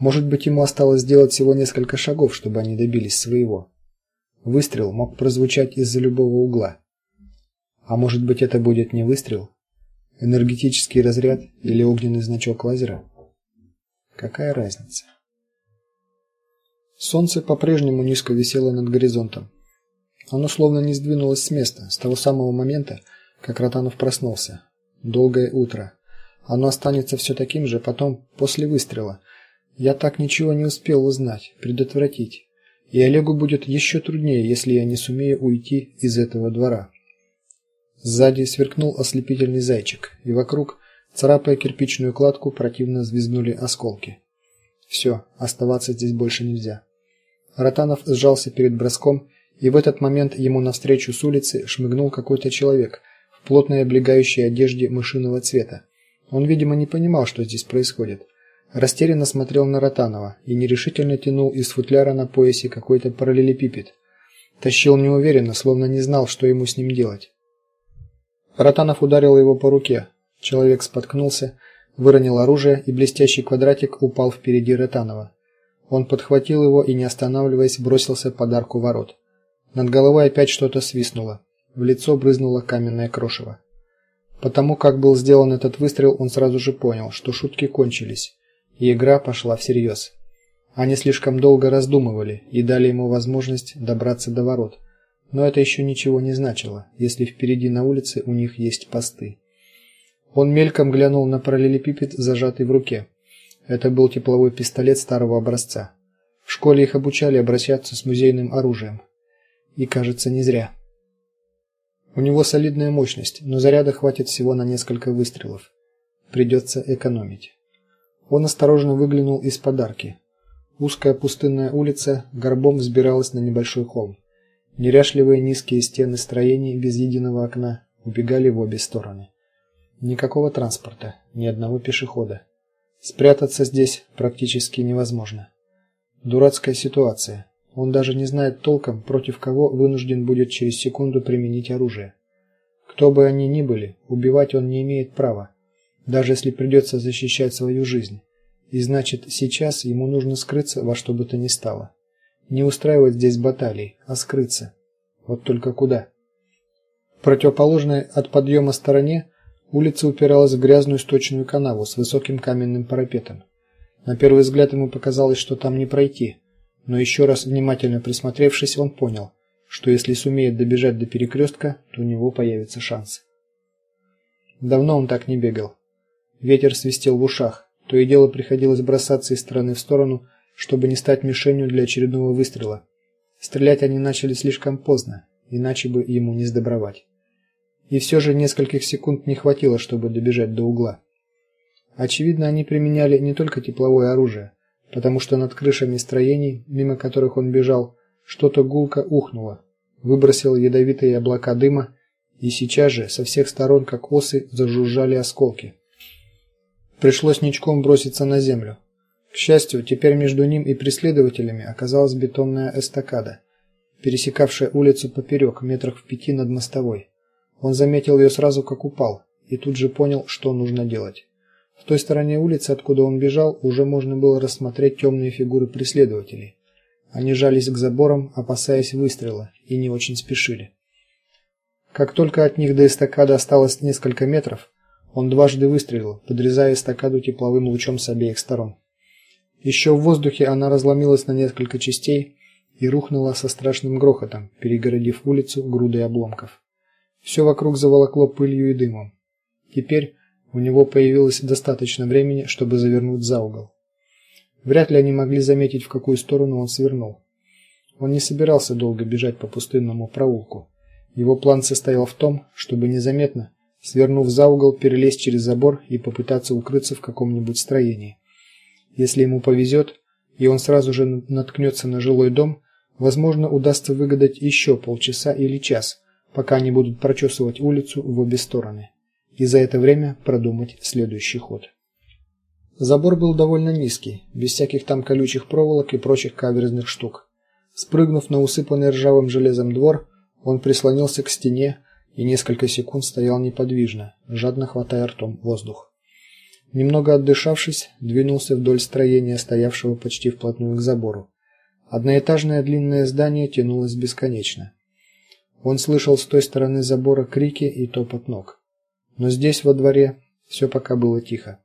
Может быть, ему осталось сделать всего несколько шагов, чтобы они добились своего. Выстрел мог прозвучать из-за любого угла. А может быть, это будет не выстрел, энергетический разряд или огненный значок лазера? Какая разница? Солнце по-прежнему низко висело над горизонтом. Оно словно не сдвинулось с места с того самого момента, как Ротанов проснулся. Долгое утро. Оно останется все таким же потом после выстрела. Я так ничего не успел узнать, предотвратить. И Олегу будет еще труднее, если я не сумею уйти из этого двора. Сзади сверкнул ослепительный зайчик, и вокруг, царапая кирпичную кладку, противно звизгнули осколки. Все, оставаться здесь больше нельзя. Ротанов сжался перед броском, и в этот момент ему навстречу с улицы шмыгнул какой-то человек в плотной облегающей одежде мышиного цвета. Он, видимо, не понимал, что здесь происходит. Растерянно смотрел на Ротанова и нерешительно тянул из футляра на поясе какой-то параллелепипед. Тащил неуверенно, словно не знал, что ему с ним делать. Ротанов ударил его по руке. Человек споткнулся, выронил оружие, и блестящий квадратик упал впереди Ротанова. Он подхватил его и, не останавливаясь, бросился под арку ворот. Над головой опять что-то свистнуло. В лицо брызнуло каменное крошево. Потому как был сделан этот выстрел, он сразу же понял, что шутки кончились и игра пошла всерьез. Они слишком долго раздумывали и дали ему возможность добраться до ворот. Но это еще ничего не значило, если впереди на улице у них есть посты. Он мельком глянул на параллелепипед, зажатый в руке. Это был тепловой пистолет старого образца. В школе их обучали обращаться с музейным оружием. И, кажется, не зря. У него солидная мощность, но заряда хватит всего на несколько выстрелов. Придется экономить. Он осторожно выглянул из подарки. Узкая пустынная улица горбом взбиралась на небольшой холм. Неряшливые низкие стены строений без единого окна убегали в обе стороны. Никакого транспорта, ни одного пешехода. Спрятаться здесь практически невозможно. Дурацкая ситуация. Он даже не знает толком, против кого вынужден будет через секунду применить оружие. Кто бы они ни были, убивать он не имеет права даже если придется защищать свою жизнь. И значит, сейчас ему нужно скрыться во что бы то ни стало. Не устраивать здесь баталий, а скрыться. Вот только куда? В противоположной от подъема стороне улица упиралась в грязную сточную канаву с высоким каменным парапетом. На первый взгляд ему показалось, что там не пройти, но еще раз внимательно присмотревшись, он понял, что если сумеет добежать до перекрестка, то у него появится шанс. Давно он так не бегал. Ветер свистел в ушах. То и дело приходилось бросаться из стороны в сторону, чтобы не стать мишенью для очередного выстрела. Стрелять они начали слишком поздно, иначе бы ему не сдобровать. И все же нескольких секунд не хватило, чтобы добежать до угла. Очевидно, они применяли не только тепловое оружие, потому что над крышами строений, мимо которых он бежал, что-то гулко ухнуло, выбросило ядовитые облака дыма, и сейчас же со всех сторон, как осы, зажужжали осколки. Пришлось ничком броситься на землю. К счастью, теперь между ним и преследователями оказалась бетонная эстакада, пересекавшая улицу поперек, метрах в пяти над мостовой. Он заметил ее сразу, как упал, и тут же понял, что нужно делать. В той стороне улицы, откуда он бежал, уже можно было рассмотреть темные фигуры преследователей. Они жались к заборам, опасаясь выстрела, и не очень спешили. Как только от них до эстакады осталось несколько метров, он дважды выстрелил, подрезая эстакаду тепловым лучом с обеих сторон. Еще в воздухе она разломилась на несколько частей и рухнула со страшным грохотом, перегородив улицу грудой обломков. Все вокруг заволокло пылью и дымом. Теперь у него появилось достаточно времени, чтобы завернуть за угол. Вряд ли они могли заметить, в какую сторону он свернул. Он не собирался долго бежать по пустынному проулку. Его план состоял в том, чтобы незаметно свернув за угол, перелезть через забор и попытаться укрыться в каком-нибудь строении. Если ему повезет, и он сразу же наткнется на жилой дом, возможно, удастся выгадать еще полчаса или час, пока они будут прочесывать улицу в обе стороны. И за это время продумать следующий ход. Забор был довольно низкий, без всяких там колючих проволок и прочих каверзных штук. Спрыгнув на усыпанный ржавым железом двор, он прислонился к стене, и несколько секунд стоял неподвижно, жадно хватая ртом воздух. Немного отдышавшись, двинулся вдоль строения, стоявшего почти вплотную к забору. Одноэтажное длинное здание тянулось бесконечно. Он слышал с той стороны забора крики и топот ног. Но здесь во дворе все пока было тихо.